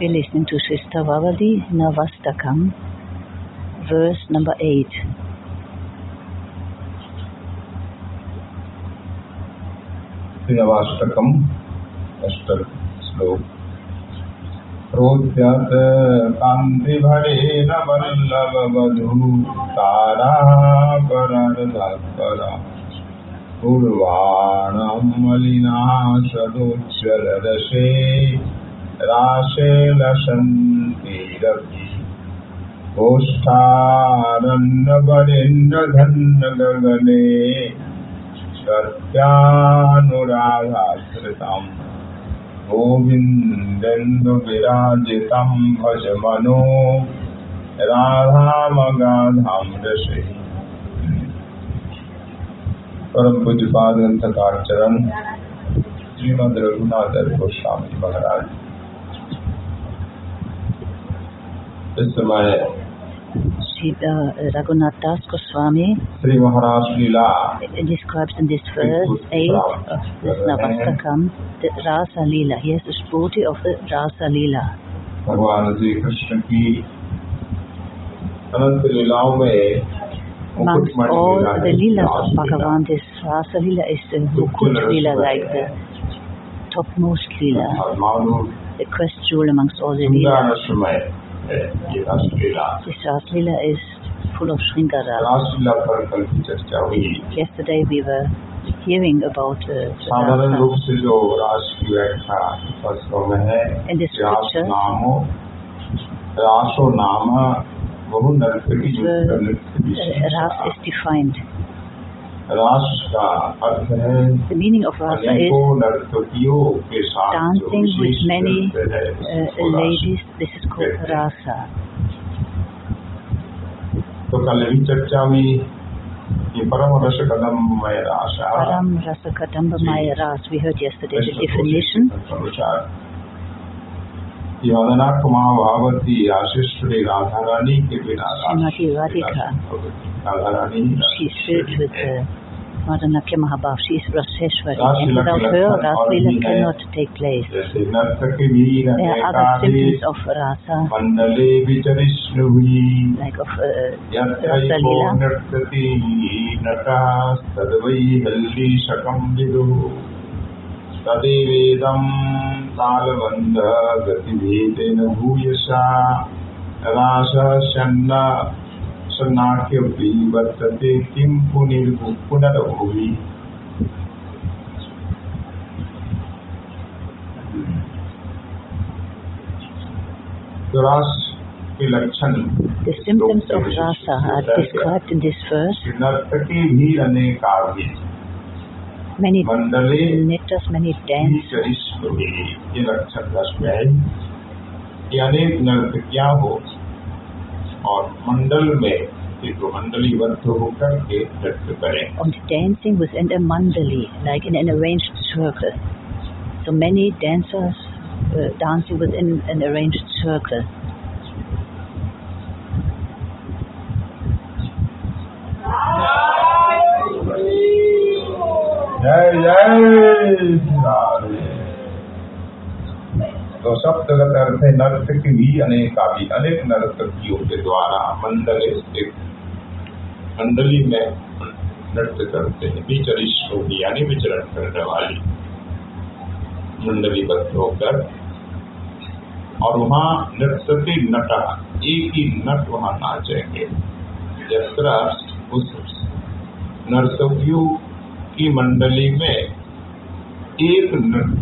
We're listening to Sri Stavavali Navastakam, verse number 8. नवाष्टकम अष्टक श्लोक प्रोद्यत कांति भरे न वल्लभ वधु तारा परारा पूर्वाणं मलिना सदोज्जल रसे राशे लसन्ति रवि। धन्न गगने सत्यानुराधाश्रितम् गोविन्दन्दुविराजितं भज मनो राधामगाधां रसे। परम पूज्यपाद ग्रंथकार चरण श्रीमद रघुनाथ गोस्वामी महाराज। इस समय Sri uh, Raghunath Das Goswami Shri Maharaj Leela describes in this verse 8 of this Navastakam the Rasa Leela. He has the booty of the Rasa Leela. भगवान श्री कृष्ण की अनंत लीलाओं में Amongst Mukutmani all Leela the है, Leelas of रास लीला। Bhagavan, this Rasa Leela is the Mukut Leela, like the topmost Leela, और मालूम the quest jewel amongst all the सुंदर Leelas. रसमय है ये रासलीला This Rasa Leela is full of Shringara. रासलीला पर कल की चर्चा हुई Yesterday we were hearing about uh, साधारण Rasa. रूप से जो रास की व्याख्या शास्त्रों में है In this रास scripture, नामो रासो नाम बहु नर्तकी युक्त the नृत्य uh, Ras विशेषता। is defined. रास का अर्थ है The meaning of Rasa is अनेकों नर्तकियों के साथ जो dancing with विशेष many नृत्य है, uh, उसको रास ladies. This is called कहते हैं। Rasa. तो कल भी चर्चा हुई कि परम रस कदम में Rasha Param Rasa Kadamba Maya Ras. We heard yesterday the definition. ये मदनाथ महाभावत ही आशीष श्री राधा रानी के बिना Radha Rani Madanakya Mahabhav, she is Rasheshwari, And without her, Rasvila cannot take place. There are other symptoms of Rasa, like of uh, Rasalila. तदेवेदम् तालबन्धः गतिभेदेन भूयसा रासः वर्तते किं पुनर्भुवि The symptoms of rasa are described in this verse. नर्तकी भी अनेकावी Many मंडले knitters, many dance. चरिष्ण ये लक्षण रस में है ये अनेक नर्तकियां हो और मंडल में ये तो मंडलीबद्ध होकर के नृत्य करें and dancing within a mandali, like in an arranged circle. So many dancers uh, dancing within an arranged circle. jai jai तो शब्दगत अर्थ नर्तकी भी अनेकावी अनेक नर्तकियों के द्वारा मंडल स्थित मंडली में नृत्य करते हैं। विचरिष्णु की यानी विचरण करने वाली मंडलीबद्ध होकर। और वहाँ नृत्यति नटा, एक ही नट वहाँ नाचेंगे। यत्र उस नर्तकियों की मंडली में एक नट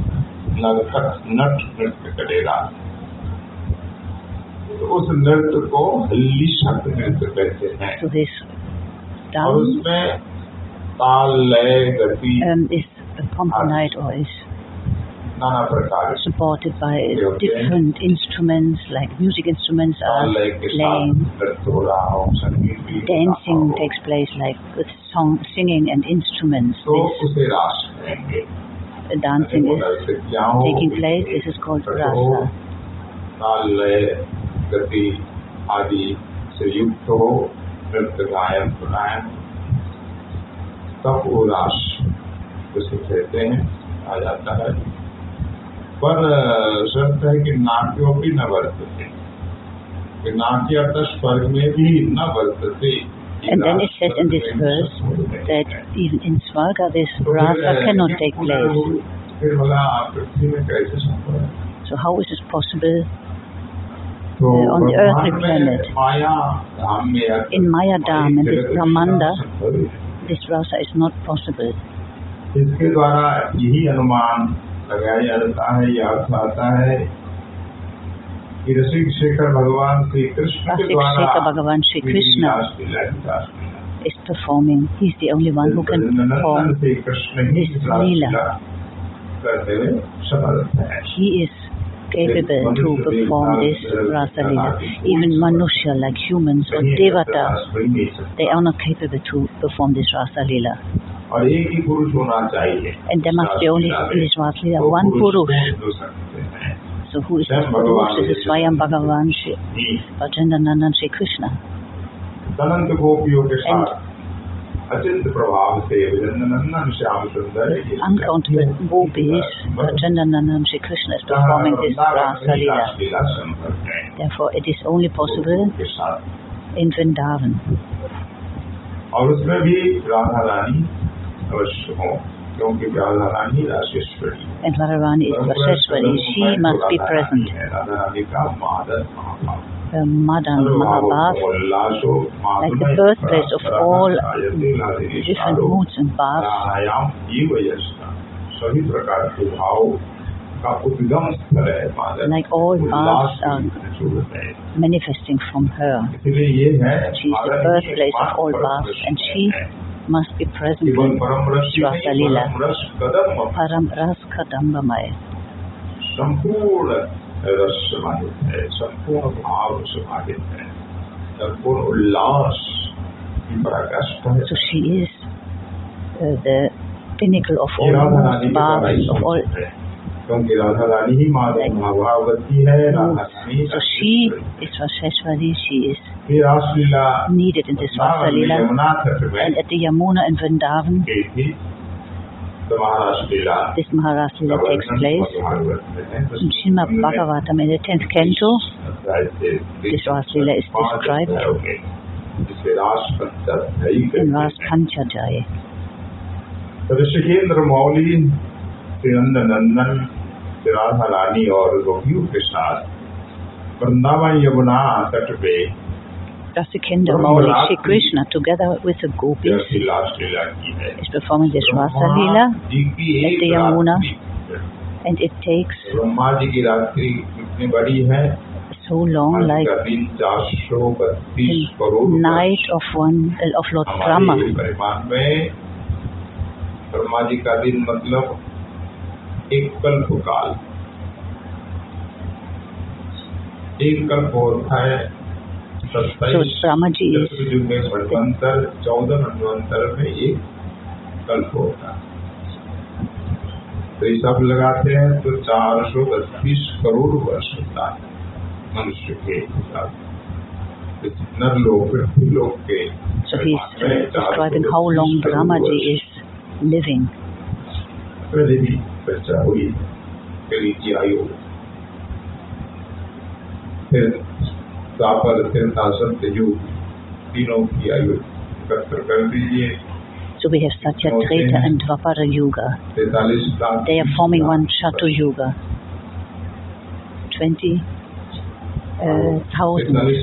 नर्तक नट नृत्य करेगा। तो उस नृत्य को हल्ली शब्द नृत्य कहते हैं। और उसमें ताल लय गति um, is accompanied or is supported by different instruments, like music instruments ताल are लय के साथ playing. नृत्य हो रहा हो संगीत भी हो रहा Dancing हो, takes place like with song, singing and instruments. तो This उसे रास कहेंगे uh, dancing is नर्तकियां हो, taking place. This is called नृत्य हो, rasa. ताल लय गति आदि से युक्त हो नृत्य गायन गायन तब वो रास उसे कहते हैं आ जाता है पर शर्त है कि नाट्योपि न वर्तते कि नाट्य अर्थ स्वर्ग में भी न वर्तते And then it says in this verse that even in Swarga this rasa cannot take place. फिर बोला पृथ्वी में कैसे संभव है So how is it possible तो Uh, on the earthly ब्रह्मांड में planet. माया धाम में या In Maya Dham and this जगत Brahmanda, संभव है। this rasa is not possible. इसके द्वारा यही अनुमान लगाया जाता है या अर्थ आता है कि ऋषि शेखर भगवान श्री कृष्ण के Rasik द्वारा Shekhar Bhagavan Shri Krishna लीला की रासलीला। is performing. He's the only one who can Nandan perform. Shri Krishna he this रासलीला लीला। करते हुए समर्थ है He is capable to perform this rasa lila. Even Manushya, like humans or कहीं Devata, ऐसा कोई नहीं सकता। they are not capable to perform this rasa lila. और एक ही पुरुष होना चाहिए And there must be only in this rasa lila वो one पुरुष Puruष. हो सकते हैं So who is this Purush? This is Swayam Bhagavan Shri he Bhajandanandan Shri Krishna. अनंत गोपियों के साथ अचिंत प्रभाव से नंदन श्याम सुंदर ये Uncountable gopis, Bhajandanandan Shri Krishna is performing this rasa lila. लीला संभव है Therefore, it is only possible के साथ in Vrindavan. और उसमें भी Radha Rani And Radharani is Vaseshwari. She must be present. The Madan Mahabhav, like the birthplace of all different moods and bhavs. Like all bhavs manifesting from her. She is the birthplace of all bhavs and she must be present केवल in परम रस ही Rasa नहीं, Leela. परम रस कदम Param Ras Kadambamaya. संपूर्ण रस समाहित है संपूर्ण भाव समाहित है संपूर्ण उल्लास की पराकाष्ठा है So she is uh, the pinnacle of ये all राधा moods, रानी के द्वारा ही bhavs, of all संभव है क्योंकि राधा रानी ही माधव Like- महाभावती है Radha moods. Rani So she is Vaseshwari, she is ये रासलीला needed in this Rasa Vrindavan में Leela. यमुना तट में And at the Yamuna and Vrindavan, गई थी तो महाराष्ट्रीला this Maharasa Leela takes place. In Srimad Bhagavatam in the 10th canto, this Rasa Leela is described जिसे रास पंचाध्यायी in कहते Ras हैं। Panchadhyaya. तो श्री नंदन श्री राधा रानी और गोपियों के साथ वृंदावन यमुना तट पे Rasikinda, Shri Krishna, together with the gopis, is performing this Rasa Leela at the Yamuna, and it takes so long, like the night of one of Lord Brahma. एक कल्प काल। एक कल्प होता है चतुर्युग में मनवंतर चौदह मनवंतर में एक कल्प होता है तो ये सब लगाते हैं तो चार सौ बत्तीस करोड़ वर्ष होता है मनुष्य के हिसाब इस नर लोग लोक के so he's describing how long Brahma ji is living. पहले भी चर्चा हुई कली की आयु फिर द्वापर त्रेता सत्य युग तीनों की आयु एकत्र कर दीजिए So we have Satya, Treta and Dvapara Yuga. तैतालीस lakh They are forming one Chatu Yuga. Twenty uh, thousand. तैतालीस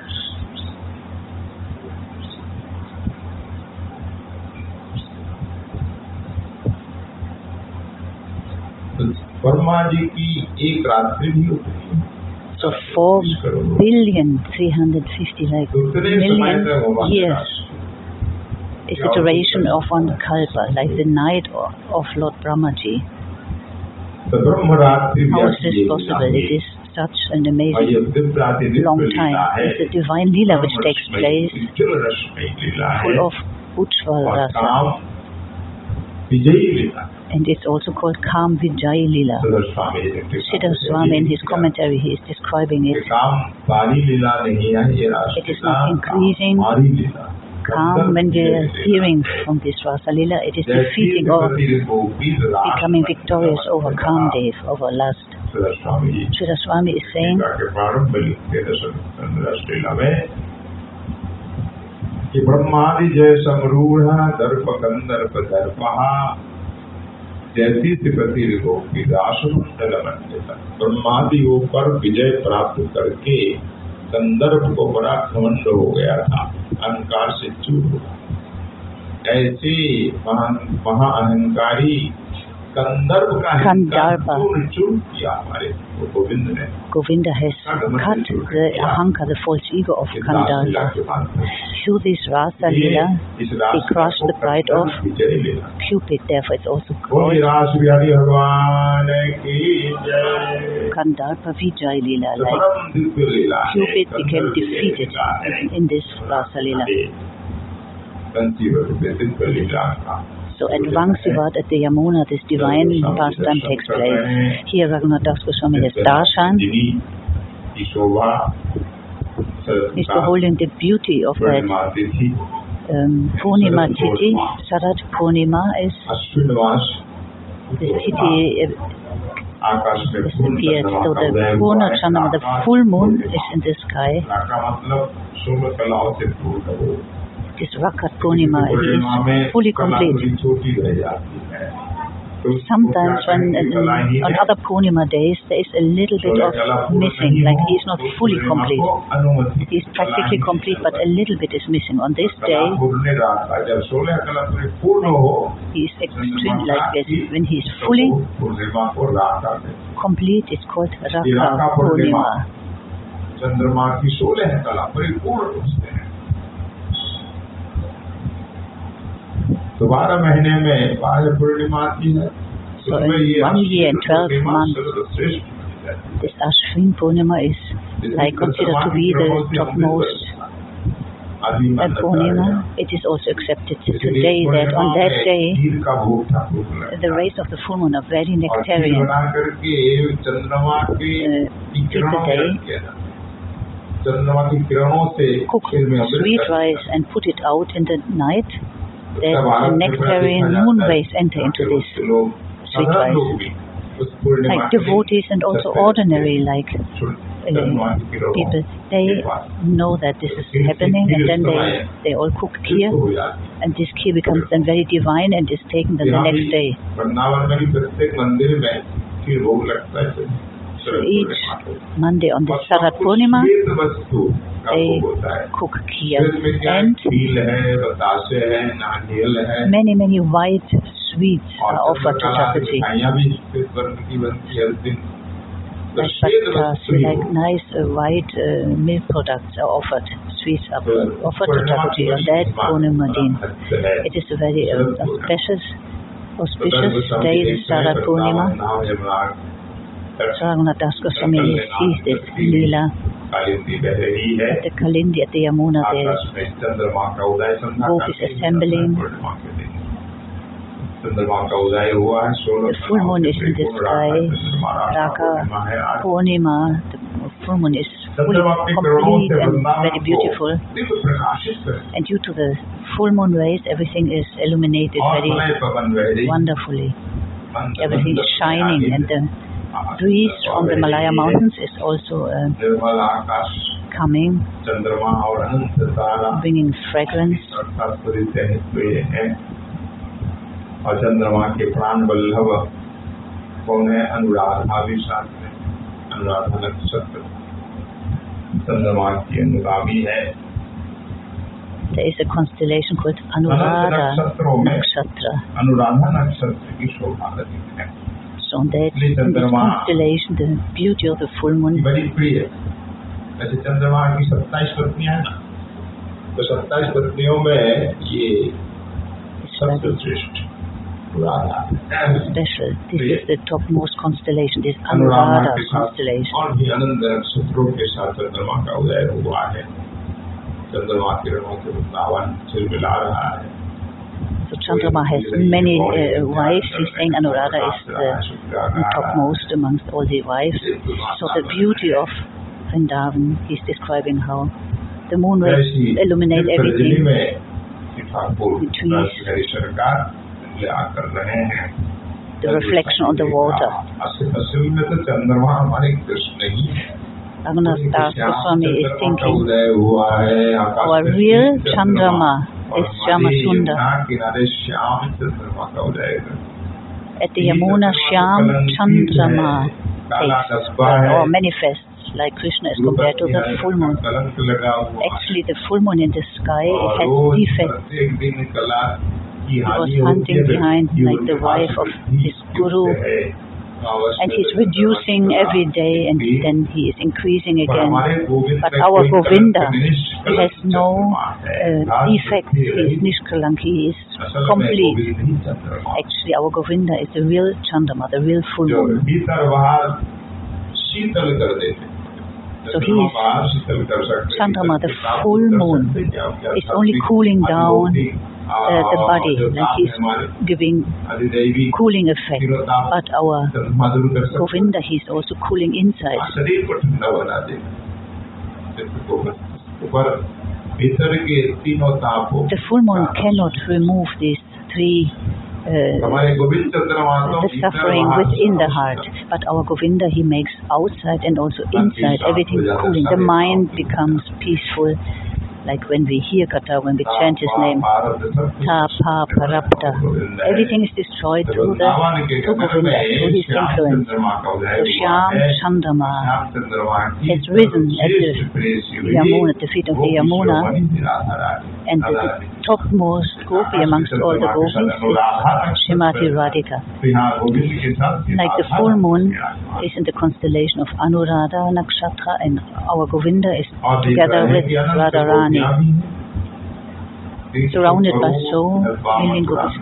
वर्मा जी की एक रात्रि भी होती है So four billion three hundred fifty like तो उतने समय million तक वो years is the duration of one kalpa, like the night of, of Lord Brahmaji. तो ब्रह्म रात्रि भी How is आपकी this एक possible? रात्रि It is such an और amazing ये दिव्य प्रातिनिध्य long लीला time. है It's a divine Leela which takes place, चल रश्मि लीला है full of Ujjwal और Rasa. and it's also called Kam Vijay Lila. Sridhar Swami in his commentary he is describing it. It is not increasing. calm when we are hearing from this Rasa Lila, it is defeating or becoming victorious over Kam Dev, over lust. Sridhar Swami is saying कि ब्रह्मादि जय समरूढ़ दर्प गंधर्प दर्पहा जैसी श्रीपति गोपी राष्ट्रमंडल ब्रह्मादि ब्रह्मादियों पर विजय प्राप्त करके संदर्भ को बड़ा घमंड हो गया था, अहंकार से चूर हुआ ऐसे महान कंदर्भ का गोविंद ने Govinda has cut the ahanka, the false ego of Kandarpa. Through this he crushed the pride of Cupid, therefore it's also called Kandarpa Vijay Lila. Like Cupid became defeated in this Rasa So advanced at the Yamuna, this divine pastime takes place. Here Raghunath Das Goswami has darshan. He's beholding the beauty of that um, Purnima Titi. Sarat Purnima is this Titi äh, appeared. So the Purna Chandama, the full moon is in the sky. Just Rakatkonima, he is fully complete. Sometimes when uh, on other Purnima days there is a little bit of missing, like he is not fully complete. He is practically complete but a little bit is missing. On this day he is extremely like this. When he is fully complete it's called Raka Purnima. चंद्रमा की सोलह कला तो बारह महीने में बारह पूर्णिमा आती है So उसमें in ये one year and 12 Purnima months, सर्वश्रेष्ठ मानी जाती है। This Ashwin Purnima is like considered to be the topmost आदि uh, मान्यता Purnima. है। It is also accepted इसलिए today that on Purnima that में day खीर का भोग ठाकुर को लगता the है। rays of the full moon are very और खीर nectarian. बना करके चंद्रमा के Uh, की किरणों में day. रख दिया जाता है। चंद्रमा की किरणों से Cook खीर में अमृत sweet कर दिया rice and put it out in the night. that nectarian moon rays enter into this sweet rice, Like devotees and also ordinary like uh, people, they know that this is happening and then they, they all cook kheer and this kheer becomes then very divine and is taken the next day. So each Monday on the Sarat Purnima, they cook kheer and many, many white sweets are offered to Thakurji. But, uh, like nice uh, white uh, milk products are offered, sweets are offered to Thakurji on that Purnima din. It is a very uh, auspicious, auspicious day, Sarat Purnima. Raghunath Das Goswami sees this The Kalindi at the Yamuna there. Both is assembling. The full moon is in the sky. Raka Purnima, the full moon is fully complete and very beautiful. And due to the full moon rays, everything is illuminated very wonderfully. Everything is shining and the breeze में from the बह Malaya रही है। Mountains is also uh, Nirmal Akash coming, चंद्रमा और अनंत तारा bringing fragrance. अर्थात पूरी सहज हुए हैं और चंद्रमा के प्राण वल्लभ कौन है अनुराधा भी साथ में अनुराधा नक्षत्र चंद्रमा की अनुगामी है There is a constellation called Anant Anuradha नक्षत्रों में Nakshatra. अनुराधा नक्षत्र की शोभा अधिक है So on that, इसलिए in this चंद्रमा constellation, the beauty of the full moon बड़ी प्रिय है ऐसे चंद्रमा की सत्ताईस पत्नियां हैं ना तो सत्ताईस पत्नियों में ये is सबसे very श्रेष्ठ Anuradha special. This is the topmost constellation, this Anuradha Anuradha के साथ constellation. और भी अनंत नक्षत्रों के साथ चंद्रमा का उदय हुआ है चंद्रमा किरणों के वृंदावन चिलमिला रहा है so Chandrama has many uh, wives. He's saying Anuradha is the topmost amongst all the wives. So the beauty of Vrindavan, he's describing how the moon rays illuminate everything. The reflection on the water. Raghunath Goswami is thinking, our real Chandrama is Shyamatunda. At the Yamuna, Shyam Chandrama takes or manifests like Krishna as compared to the full moon. Actually, the full moon in the sky it has defects. He was hunting behind like the wife of his guru and he's reducing every day and then he is increasing again. But our Govinda has no uh, defect, he is he is complete. Actually, our Govinda is the real Chandama, the real full moon. So he is Chandama, the full moon, is only cooling down uh, the body like he's giving cooling effect but our Govinda he's also cooling inside. The full moon cannot remove these three uh, the suffering within the heart. But our Govinda, he makes outside and also inside, everything cooling. The mind becomes peaceful like when we hear Katha, when we chant his name. Ta, pa, parapta. Everything is destroyed through the through Govinda, through his influence. So Shyam Chandama has risen at the Yamuna, at the feet of the Yamuna, and the topmost gopi amongst all the gopis is Shrimati Radhika. Like the full moon is in the constellation of Anuradha Nakshatra and our Govinda is together with Radharani, surrounded by so many gopis.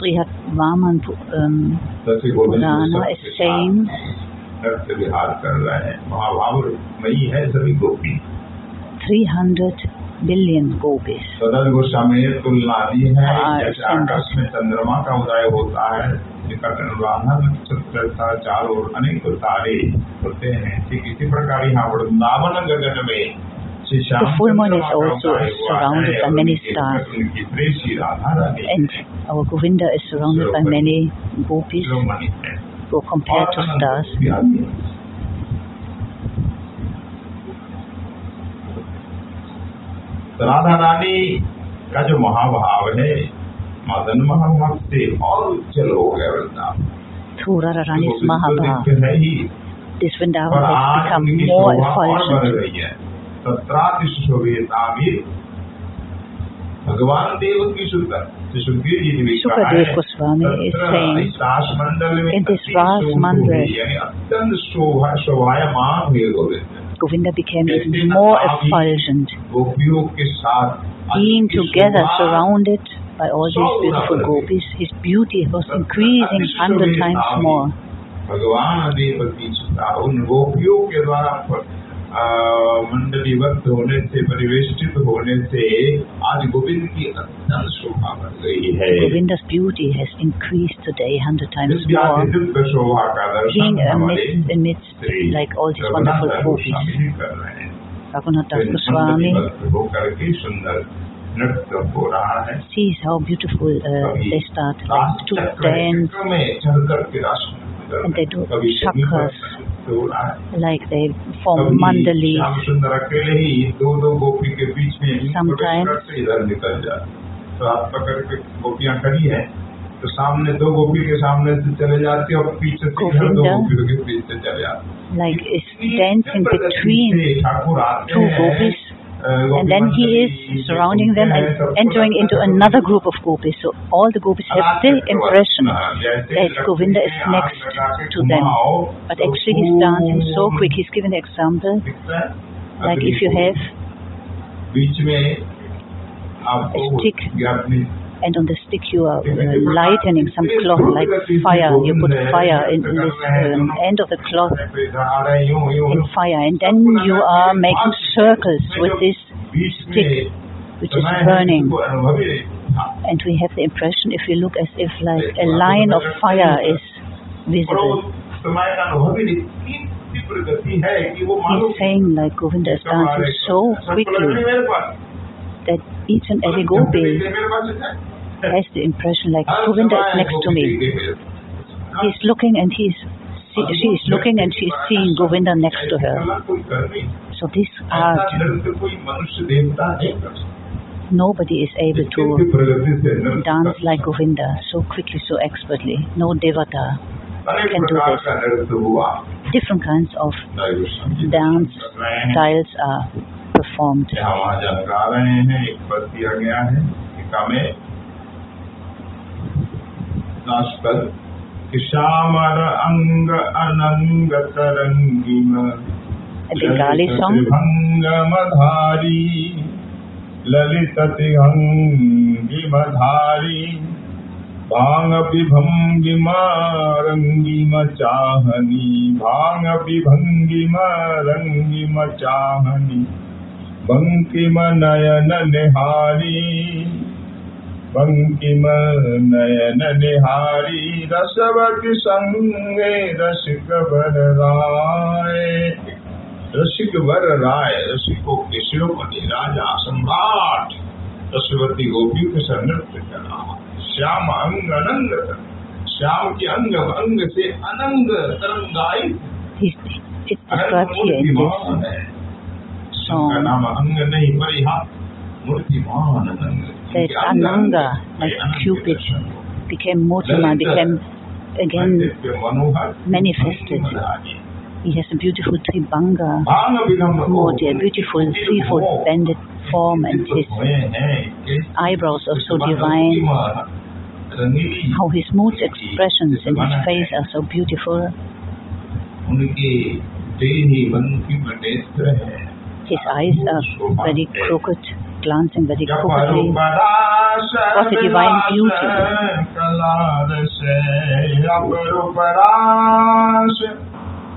Brihad Vaman um, Purana is saying नृत्य विहार कर रहे हैं महाभाव मई है सभी गोपी 300 billion gopis. सदन गोस्वामी ने तुलना दी है हाँ, जैसे आकाश में चंद्रमा का उदय होता है निकट अनुराधा नक्षत्र का चार अनेक तारे होते हैं ठीक इसी प्रकार यहाँ वृंदावन गगन में The full moon is also surrounded by many stars. And our Govinda is surrounded by many gopis who compared to stars. Radha Rani का जो महाभाव है मदन तो महाभाव से और उज्जवल हो गया वृंदावन थोड़ा रानी महाभाव रही है? सत्रात शोभेता भी भगवान देव की सुंदर तो सुखदेव गोस्वामी अत्यंत शोभा शोभा मान Govind Govinda became even more effulgent. Being together, surrounded by all these beautiful gopis, his beauty was increasing hundred times more. भगवान देव की सुधा उन गोपियों के द्वारा आ, मंडलीबद्ध होने से परिवेष्टित होने से आज गोविंद की अत्यंत शोभा बढ़ गई है Govinda's beauty has increased today hundred times इस more, दिव्य शोभा का दर्शन being हमारे amidst, amidst Shri like all these Raghunath wonderful Das gopis. Goswami ji कर रहे हैं Raghunath Das तो Goswami मंडलीबद्ध होकर के सुंदर नृत्य हो रहा है sees how beautiful uh, कभी they start like रास to चक्र है, dance, चक्र में चढ़ करके रास And they do कभी like they form mandalis. Sometimes तो, तो सामने दो गोपी के सामने से चले जाते और पीछे से दो गोपी के पीछे चले जाते like it's dense in between Thakur आते and then he is surrounding them and entering into another group of gopis. So all the gopis have the impression that Govinda is next to them. But actually he's dancing so quick. He's given the example, like if you have a stick and on the stick you are lightening some cloth like fire. You put fire in, in this um, end of the cloth in fire and then you are making circles with this stick which is burning. And we have the impression if you look as if like a line of fire is visible. He's saying like Govinda is dancing so quickly that each and every gopi has the impression like Govinda is next to me. He's looking and he's she is looking and she is seeing Govinda next to her. So this art, nobody is able to dance like Govinda so quickly, so expertly. No devata can do this. Different kinds of dance styles are performed. श्यामर अंग अनंग तरंगिम. भंगमधारी ललित तिहंगिमधारी भाँग विभंगिम रंगिम चाहनी भाँग विभंगिम रंगिम चाहनी बंकिम नयन निहारी बंकिम नयन निहारी रसवती संगे रसिक वर राय रसिक वर राय रसिको के शिरोमणि राजा सम्राट रसवती गोपियों के साथ नृत्य करा श्याम अंग अनंग श्याम के अंग अंग से अनंग तरंगाई। का नाम अंग नहीं परिहा मूर्तिमान अनंग said Ananga, like Cupid, became Motama, became again manifested. He has a beautiful tribanga moti, a beautiful threefold banded form, and his eyebrows are so divine. How his mood expressions in his face are so beautiful. His eyes are very crooked. Glancing very crookedly. What a divine beauty.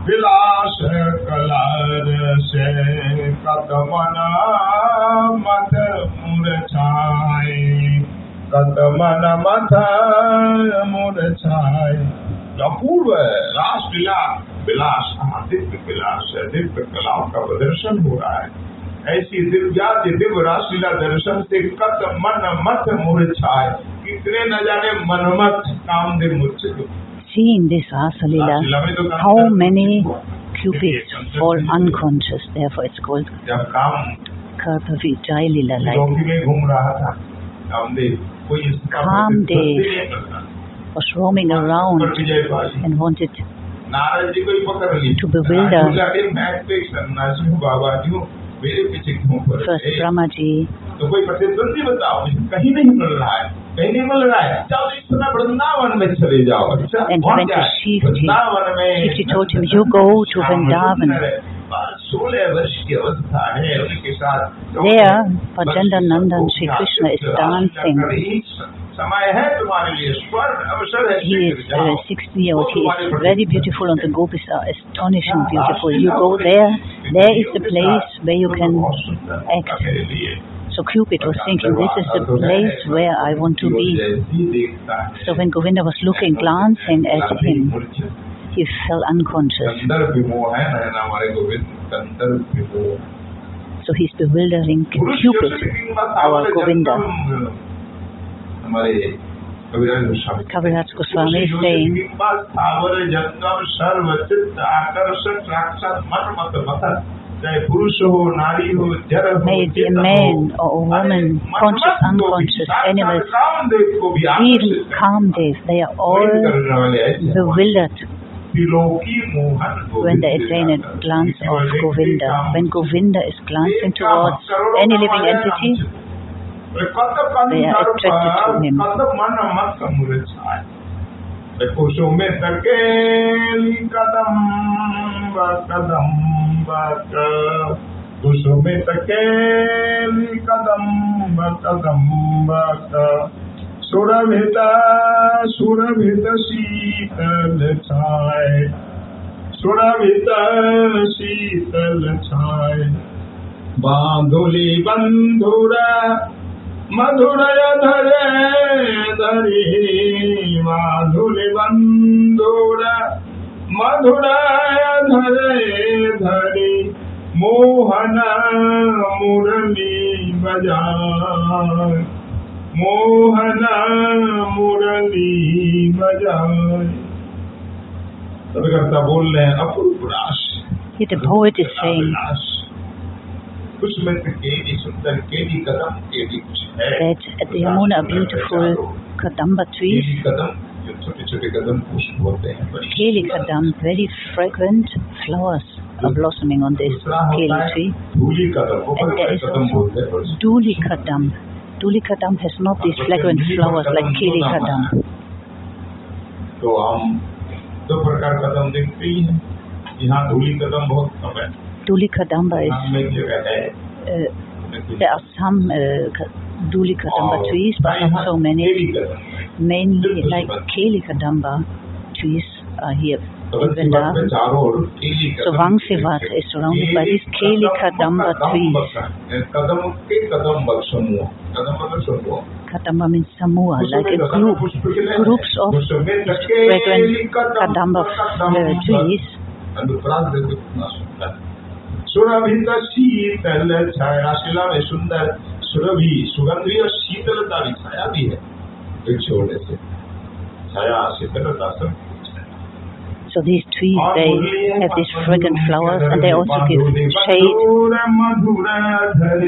विलास कलार से कदमन मत मुरछाए कदमन मत मुरछाए अपूर्व रासलीला विलास दिव्य विलास है दिव्य कलाओं का प्रदर्शन हो रहा है ऐसी दिव्यादि दिव्य रासलीला दर्शन से कत मन मत मुरछाए कितने न जाने मनमत कामदेव मूर्छित Seeing this Rasa Leela, how many cupids fall unconscious, therefore it's called जब काम Karpa Vijay Leela like चौकी में घूम रहा था कामदेव कोई इसका कामदेव। प्रतिशत नहीं करता। was roaming around पर विजय पाली and wanted नारद जी को ही पकड़ ली To bewilder. नारद बोला, "अरे मैं तो एक सन्यासी हूँ बाबा जी हूँ मेरे पीछे क्यों पड़ first गए?" Brahmaji तो कोई प्रतिद्वंदी बताओ मुझे कहीं नहीं मिल रहा है कहीं नहीं मिल रहा है जाओ इस समय वृंदावन में चले जाओ अच्छा And he वहाँ went क्या to है? Shivji. वृंदावन में Shivji told him, "You go to Vrindavan." सोलह वर्ष की अवस्था है उनके साथ There, Pajanda Nandan Shri Krishna is dancing. his sixth devotee is very beautiful and the gopis are uh, astonishing beautiful. You go there, there is the place where you can act. So Cupid was thinking, this is the place where I want to be. So when Govinda was looking, glancing at him, he fell unconscious. So he's bewildering Cupid, our Govinda. हमारे कविराज Goswami Kaviraj Goswami is saying, स्थावर जंगम सर्वचित्त आकर्षक साक्षात मत मत मत चाहे पुरुष हो नारी हो जर हो May it be a चेतन हो, man or a woman, अरे conscious, मनमत को भी, unconscious, साक्षात animals, कामदेव को भी even आकर्षित करने Kamdev, they are all करने वाले ऐसे bewildered Triloki Mohan when they attain a glance of Govinda. When Govinda is glancing towards any living entity, they are attracted to him. कुसुम तकेली कदम कदम कुसुम कदम। कदम सुरभित सुरभित शीतल छाय सुरभित शीतल छाय बांधुली बंधुरा মধুরয় ধরে ধরি মাধুরী বন্ধুরা মধুরয় ধরে ধরি মোহন মুরলি বজায় মোহন মুরলি বজায়। তবে কর্তা বললেন অপূর্ব রাস এটা ভোট ইজ সেইং। कुछ है that at the Yamuna beautiful kadamba trees, केली कदम जो छोटे छोटे कदम पुष्प होते हैं बड़ी Keli kadam, very fragrant flowers are blossoming on this Keli tree. And there is also हैं Duli kadam. Duli kadam has not these fragrant flowers like Keli kadam. तो हम दो प्रकार कदम देखते ही हैं यहाँ धूली कदम बहुत कम है dulica damba is uh, there are some uh, dulica damba trees, but not so many. Many like Keli Kadamba trees are here. In Vrindavan. So Vamshivat is surrounded by these Keli Kadamba trees. Kadamba means Samoa, like a group, groups of fragrant Kadamba uh, trees. अनुप्रांत देखो कितना सुंदर सुरभित शीतल छाया शिला में सुंदर सुरभि सुगंधी और शीतलता भी छाया भी है वृक्ष होने से छाया शीतलता सब So these trees, they have these fragrant flowers and they also give shade,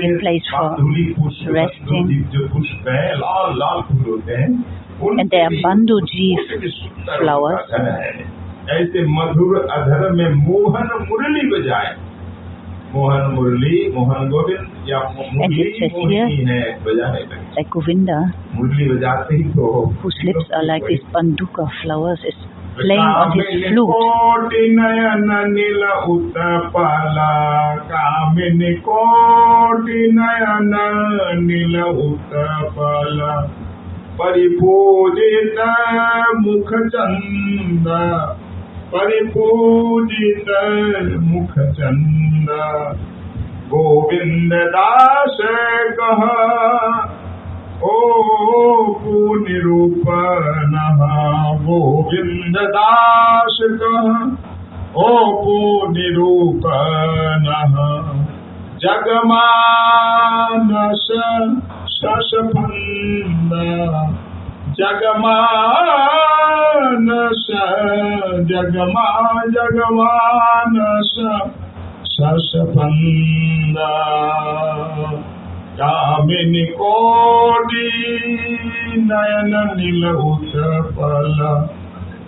in place for resting. जो पुष्प है लाल लाल फूल होते हैं And they are banduji flowers. ऐसे मधुर अधर में मोहन मुरली बजाए मोहन मुरली मोहन गोविंद या मुरली it says मोहिनी है बजाने लगे like Govinda, मुरली बजाते ही तो whose lips are like these banduka flowers, is playing on his flute. कोटि नयन नील उत्पला कामिनी कोटि नयन नील उत्पला परिपूजित मुख चंद परिपूजित मुख चंद गोविंद दास कह ओ निरूपण गोविंद दास कह ओ निरूपण जगमानस ससफंद जगमानस जगमा जगमानस ससफंद कामिनी कोटि नयन नील उत्पल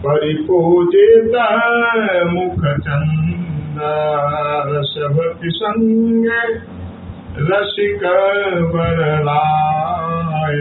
परिपूजित मुख चंद। रसवती संगे रसिक बरलाय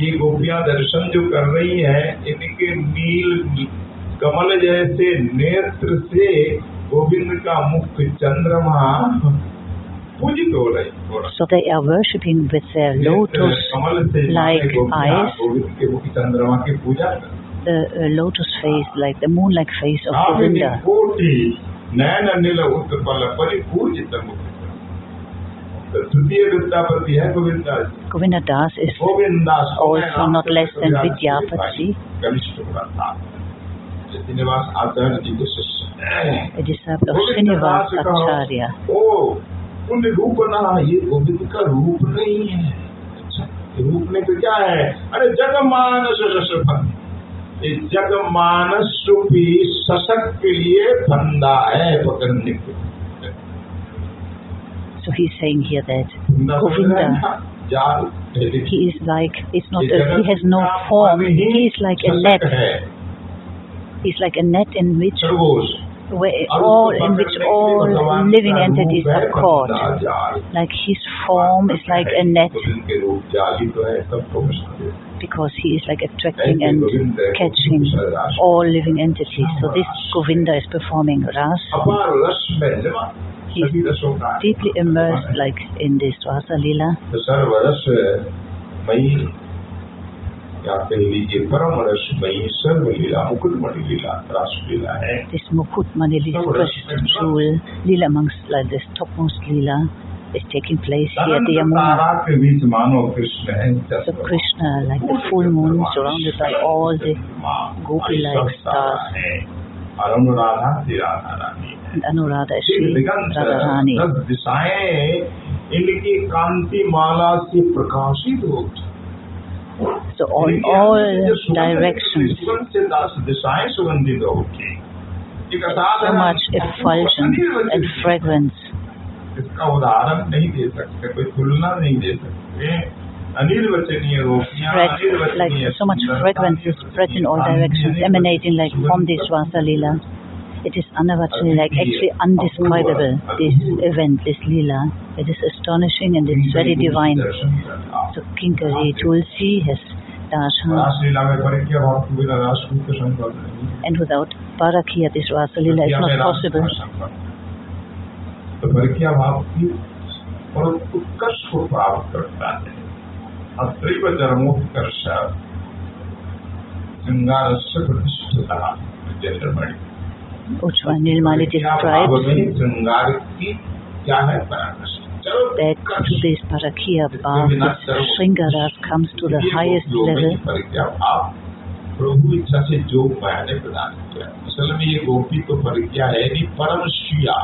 ये गोपियाँ दर्शन जो कर रही है इनके नील कमल जैसे नेत्र से गोविंद का मुख चंद्रमा पूजित हो रही हो So they are worshipping with their lotus like eyes. Govind के मुख चंद्रमा की पूजा the uh, lotus face, like the moon-like face of Govinda. Utpal परिपूजित तो तृतीय विद्यापति है Govindas Govinda Das is also not less than Vidyapati, a disciple of Srinivas Acharya. ना ये गोविंद का रूप नहीं है। अच्छा रूप नहीं तो क्या है? अरे जगमानस रसफन ये जगमानस रूपी सशक के लिए फंदा है पकड़ने के So he's saying here that हैं Govinda, He is like, it's not a, he has no form, he is like a net. He is like a net in which where all in which all living entities are caught. Like his form is like a net. because he is like attracting and catching all living entities. So this Govinda is performing Ras. He's deeply immersed like in the Swasa Leela. This Mukutmani Leela's first jewel, lila amongst like this topmost lila, is taking place here at the Yamuna. So Krishna, like the full moon, surrounded by all the gopi-like stars. और अनुराधा श्री राधा रानी है and Anuradha is ठीक Sri दिगंत Radharani. दस दिशाएं इनकी कांति माला से प्रकाशित होती So on इनके all अंदर जो सुगंध है, directions, सुगंध से दस दिशाएं सुगंधित होती एक so असाधारण much effulgence and fragrance. इसका उदाहरण नहीं दे सकते कोई तुलना नहीं दे सकते अनिर्वचनीय रोगियां Spread, like so much fragrance is spread in all directions, emanating like from this Rasa Leela. It is unavailable, like actually undescribable, this event, this Leela. It is astonishing and it's very divine. So Kinkari, Tulsi has darshan, रासलीला में परिक्रिया भाव के बिना राष्ट्र को संभव नहीं and without Parakya, this Rasa Leela is not possible. तो परिक्रिया भाव की और उत्कर्ष को प्राप्त करता है अत्रैव धर्मोत्कर्ष श्रृंगार से प्रतिष्ठिता जन्मणि which one Nilmali describes that through this parakhiya path, this Shringara comes to the highest level. प्रभु इच्छा से जो माया ने प्रदान किया असल में ये गोपी तो परिज्ञा है नहीं परम श्रिया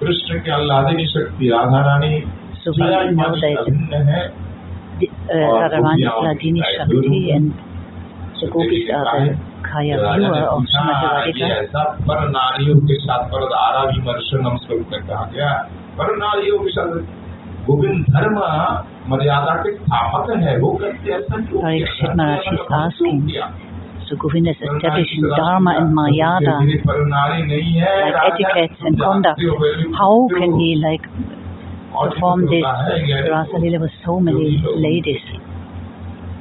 कृष्ण के अल्लाह दे नहीं सकती Radha Rani so we know that uh, Radharani is Ladini Shakti and the gopis are the Kaya viewer of Radhika. पर नारियों के साथ पर धारा विमर्शन हम श्लोक में कहा गया पर नारियों के साथ गोविंद धर्म मर्यादा के स्थापक है वो करते ऐसा क्यों किया? Krishna Maharaj is asking, So Govinda is establishing Dharma and Mayada, है like Raja etiquettes and conduct. How can he like perform this Rasa Leela with so many ladies?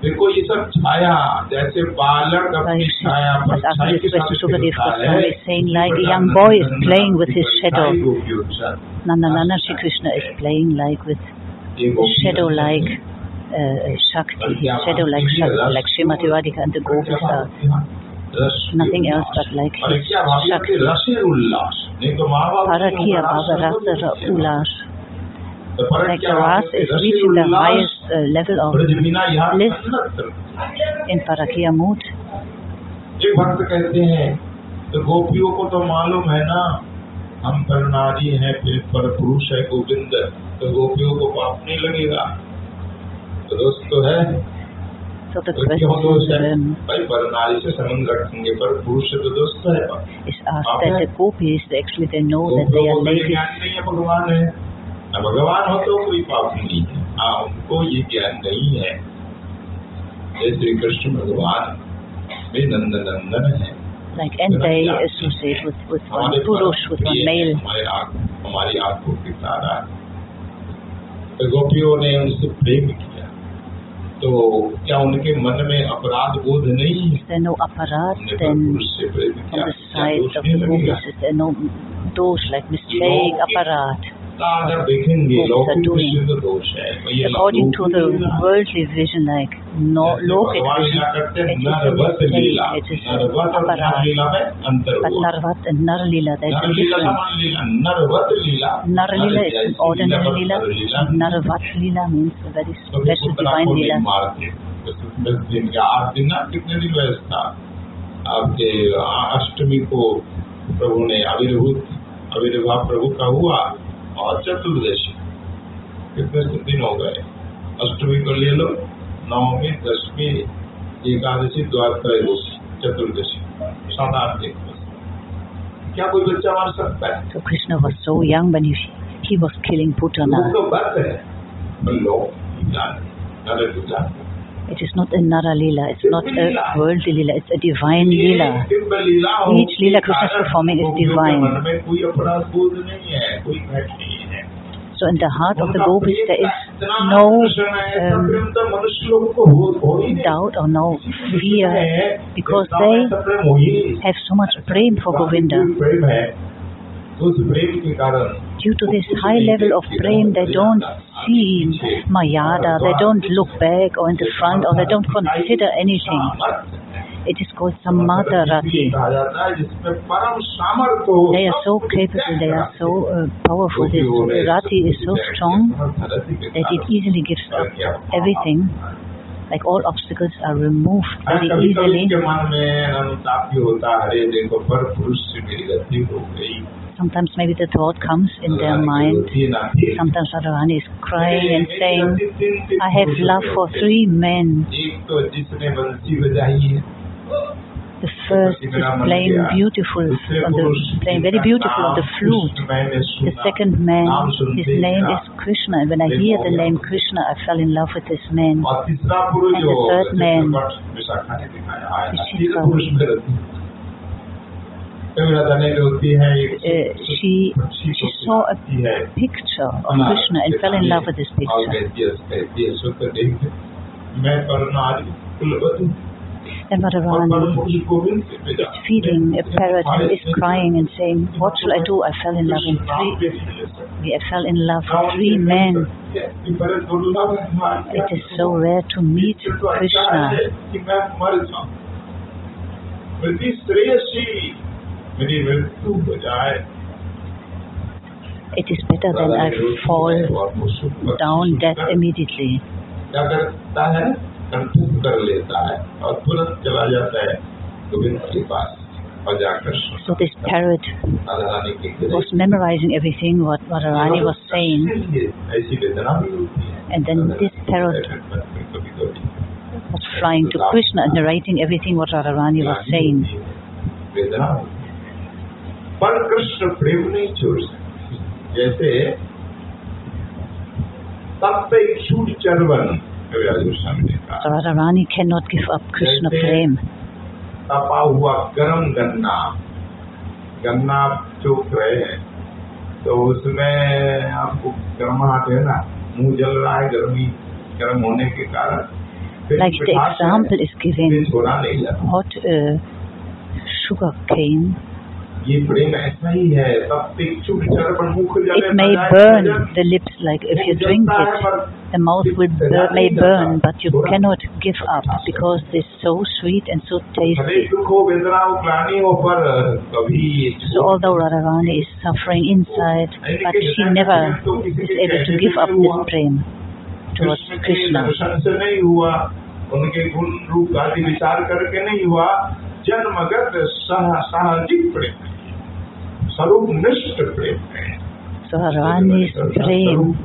देखो ये सब छाया जैसे बालक अपनी Hari छाया was पर asking Chhaya this के साथ question, Sukadev खेलता Goswami है is saying like a young boy is playing with his shadow. Nandanana Shri Krishna is playing like with shadow-like uh, Shakti, his shadow-like Shakti, like Srimati Radhika and the gopis are nothing else but like his Shakti. रसे उल्लास नहीं तो माँ बाप Parakya Bhava Rasa Ra Ulas. that Taras is reaching the highest uh, level of bliss in Parakya mood. तो मालूम है ना हम पर नारी हैं फिर पर पुरुष है गोविंद तो गोपियों को पाप नहीं लगेगा तो दोस्त है so तो क्यों तो भाई पर से संबंध रखेंगे पर पुरुष से तो दोस्त है भगवान है भगवान है हो तो कोई पाप नहीं है हाँ उनको ये ज्ञान नहीं है ये श्री कृष्ण भगवान वे नंद नंदन है Like, and they associate with, with one Purush, with one male. हमारे आँख की तारा तो गोपियों ने उनसे प्रेम किया तो क्या उनके मन में अपराध बोध नहीं है no पर then on किया the side दोष of the gopis? Is there no dosh like mistake, aparat? According to the worldly vision, like no, loka it is But Narvat and Narlila, that is different. Narlila is ordinary Lila. Narvat Lila means a very special divine Lila. आपके अष्टमी को प्रभु ने अविर्भूत अविर्भाव प्रभु का हुआ और चतुर्दशी कितने दिन हो गए अष्टमी को ले लो नवमी दसवीं एकादशी द्वादशी चतुर्दशी सात आठ दिन क्या कोई बच्चा मार सकता है So Krishna was so young when he, he was killing लोग Putana. तो बर्थ है पर लोग जान नर जान It is not another lila. It's not a worldly lila. It's a divine lila. Divya Leela Each Leela Krishna is performing is गोपियों के divine. So in the heart of the gopis there is no um, doubt or no fear because they have so much prem for Govinda. Due to this high level of prem they don't see Mayada, they don't look back or in the front or they don't consider anything. It is called Samartha Rati. They are so capable, they are so uh, powerful. This Rati is so strong that it easily gives up everything like all obstacles are removed very easily. Sometimes maybe the thought comes in their mind. Sometimes Radharani is crying and saying, I have love for three men. The first is playing beautiful on the playing very beautiful on the flute. The second man, his name is Krishna, and when I hear the name Krishna, I fell in love with this man. And the third man, Vishakha, uh, she, she saw a picture of Krishna and fell in love with this picture. Emadurani feeding a parrot who is crying and saying, what shall I do? I fell in love with three, I fell in love with three men. It is so rare to meet Krishna. It is better than I fall down dead immediately. क्या करता है कंठस्थ कर लेता है और तुरंत चला जाता है गोविंद के पास और जाकर So this parrot Radha Rani के गले was memorizing everything what Radharani was saying. ऐसी वेदना भी होती है And then this parrot कभी कभी was flying to Krishna and narrating everything what Radharani was saying. वेदना होती है पर कृष्ण प्रेम नहीं छोड़ सकते जैसे तब पे इच्छू चरवन कहा Radharani cannot give up Krishna prem. तपा हुआ गर्म गन्ना गन्ना चोक रहे हैं तो उसमें आपको गर्माहट है ना? मुँह जल रहा है गर्मी गर्म होने के कारण। Like the example is given, hot uh, sugar cane, it may बजाय burn bhajan, the lips like if you मुंह drink जलता है it, पर the mouth will bur- may burn, but you cannot give up because it is so sweet and so भले tasty. दुख हो वेदना हो ग्लानि हो पर कभी So although Radharani is suffering inside, but she never is able to give up this prem towards Krishna के Krishna. दर्शन से नहीं हुआ उनके गुण रूप आदि विचार करके नहीं हुआ जन्मगत सह- साहजिक प्रेम Swaran is prem.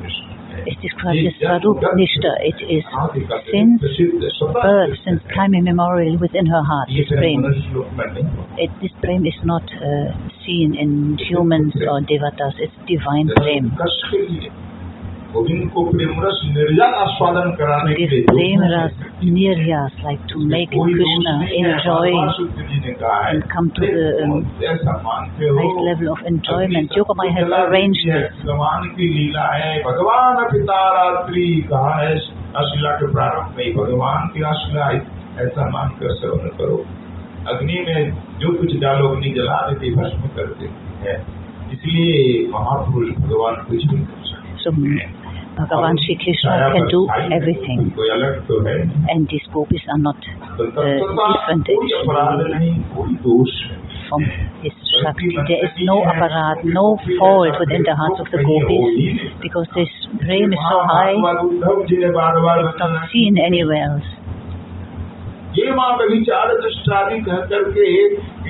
It's described as Swarup Nishta. It is since birth, since time immemorial within her heart, this brain. It, this prem is not uh, seen in humans or devatas, it's divine brain. Govind को प्रेम रस निर्जन आस्वादन कराने के लिए प्रेम रस निर्यास like to make Krishna enjoy come to highest level of and come to the भगवान की लीला है भगवान पिता रात्रि कहा है? अशिला के प्रारंभ में भगवान की अशिला ऐसा मानकर श्रवण करो। अग्नि में जो कुछ डालो अग्नि जला देते भस्म करते है। इसलिए महापुरुष भगवान कुछ भी कर So Bhagavan Shri Krishna can do everything. कोई अलग तो है नहीं। And these gopis are not तो uh, तत्वता different कोई अपराध actually नहीं कोई दोष नहीं from his Shakti. There is no aparat, no fault within the hearts of the gopis because this prem is so high, Uddhav ji ने बार बार it's not seen anywhere else. ये माँ व्यभिचार दुष्टादि कह करके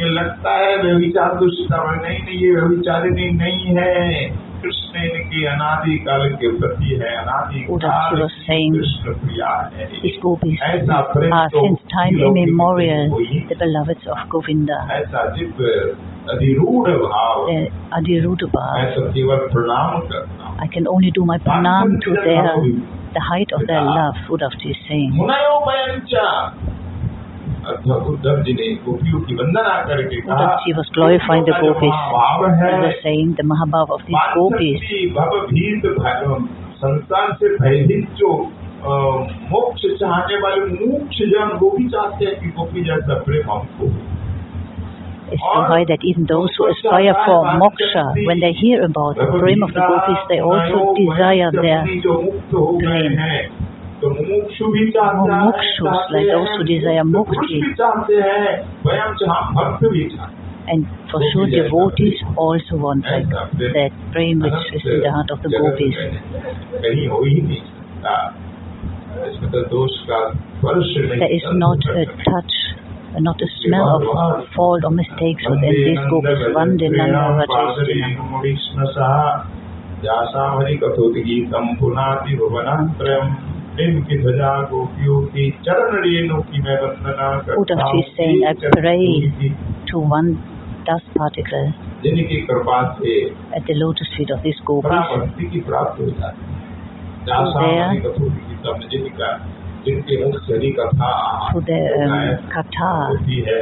ये लगता है व्यभिचार दुष्टा नहीं नहीं ये व्यभिचारिणी नहीं है कृष्ण इनकी अनादि काल के प्रति है अनादि Uddhav काल was की saying, कृष्ण प्रिया है These gopis ऐसा प्रेम are तो since time लौकिक immemorial कोई the beloveds of Govinda. ऐसा दिव्य अधिरूढ़ भाव The Adirudaba. मैं तो केवल प्रणाम करता हूँ I can only do my pranam to their the height of their love, Uddhavji is saying. मुनयोपयंच अथ उद्धव जी ने गोपियों की वंदना करके कहा Uddhavji was glorifying the "जो gopis. भाव है He was saying the Mahabhav of these gopis, वांछती भवभीत भय- संसार से भयभीत जो अ, मोक्ष चाहने वाले मोक्ष जन वो भी चाहते हैं कि गोपी जैसा प्रेम हमको is so high that even those who aspire for moksha, when they hear about the prema of the gopis, they also desire their जो तो Mokshus, like those who desire mokshi, and for sure devotees also want like that prema which is in the heart of the gopis. There is not a touch, not a smell of fault or mistakes within these gopis. Vande Nanavatastina. इनकी ध्वजा गोपियों की चरण रेणु की मैं वंदना करता Uddhavji is saying, I pray to one dust particle जिनकी कृपा से at the lotus feet of these gopis. भक्ति की प्राप्त हो जाती है व्यासामरि कथोदगीतम जिनका जिनके मुख से हरि कथा To their um, katha, होती है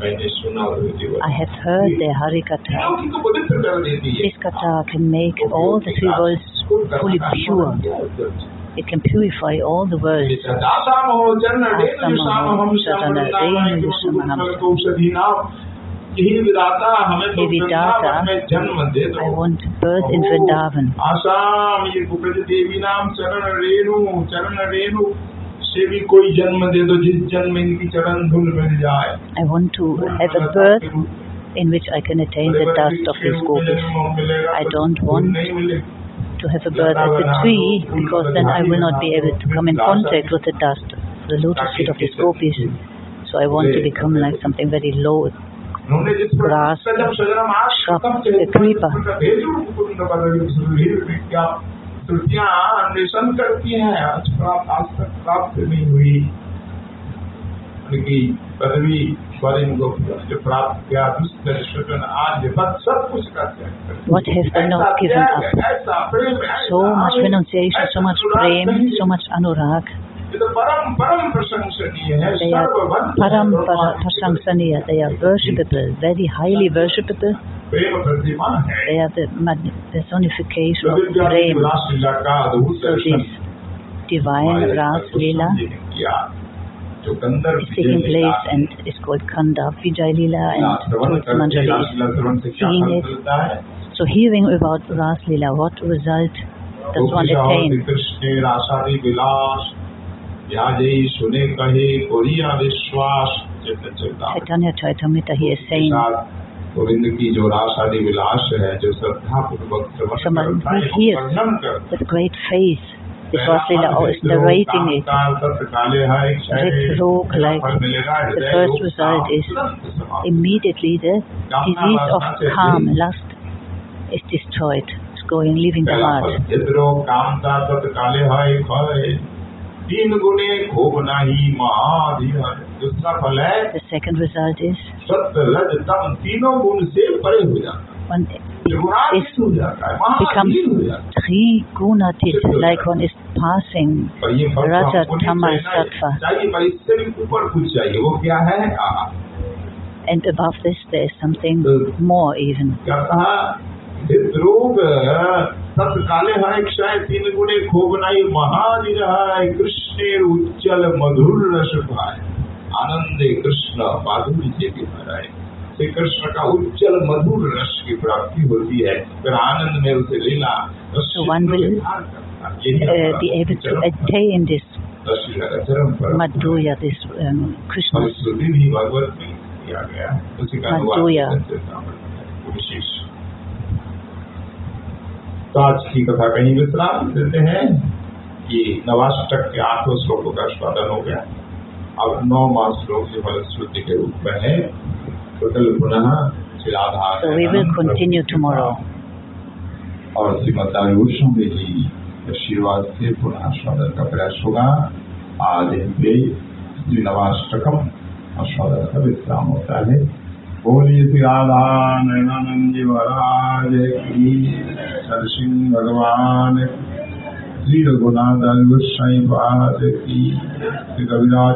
मैंने सुना और जीवन I have heard their Hari Katha. तीनों की तो पवित्र कर देती है This katha can make all the three worlds fully pure. It can purify all the worlds. दासाम हो चरण रेणु शाम हम श्याम रेणु श्याम औषधि नाम यही विदाता हमें तो हे विधाता, वृंदावन में जन्म दे I दो want birth in Vrindavan. Assam ये गुप्त देवी नाम चरण रेणु चरण रेणु से भी कोई जन्म दे दो जिस जन्म में इनकी चरण धूल मिल जाए I want to have a birth in which I can attain the dust of these gopis. I don't want नहीं मिलेगा To have a birth as a tree, because then I will not be able to come in contact with the dust, the lotus feet of these gopis. So I want to become like something very low. उन्होंने जिस Grass, सजम सजनम shrub, आश्रम a creeper. त्रुटियां अन्वेषण करती हैं आज प्राप्त आज तक प्राप्त नहीं हुई उनकी पदवी पर इनको जो प्राप्त किया दुष्कर स्वजन आज बस सब कुछ का त्याग कर What have they not given up? ऐसा प्रेम So much renunciation, so much prem, so much anurag. ये तो परम परम प्रशंसनीय है They are सर्ववंत param para- prasangsaniya. They are worshipable, very highly worshipable. प्रेम प्रतिमा है They are the mag- personification of Vidya prem. विलासलीला का अद्भुत So Darshan this divine Ras Leela taking place and is called Kanda, Vijay Lila and Tulsi Manjari. Is seeing it. So hearing about Ras Lila, what result does one attain? Chaitanya Charitamrita he is saying Govind की जो रास आदि विलास because in oh, the rating it drips low like the first result is immediately the disease of calm lust is destroyed. It's going leaving the heart. The second result is when is becomes three guna tit like one is passing Raja Tama Sattva. And above this there is something more even. द्रोग तत्काले हरे क्षय तीन गुणे खोगनाई महानिराय महानिरहाय उज्जल मधुर रस भाय आनंदे कृष्ण माधुरी जी के भराए श्री कृष्ण का उज्जवल मधुर रस की प्राप्ति होती है। फिर आनंद में उसे लीला रस So one will, Uh, be able to attain this this um, Krishna. श्रुति तो आज की कथा कहीं विश्राम देते हैं कि नवाष्टक के आठों श्लोकों का स्वादन हो गया। अब नौ मास श्लोक जो फलश्रुति के रूप में है। So we will continue tomorrow. और श्रीमद वैष्णव जी आशीर्वाद से पुनः स्वादन का प्रयास होगा। आज श्री नवाष्टकम और स्वादन का विश्राम होता है। बोलिए श्री राधा नयनानंद जी महाराज की। सरसिंह भगवान श्री रघुनाथ गोस्वाई पाद की। श्री कविराज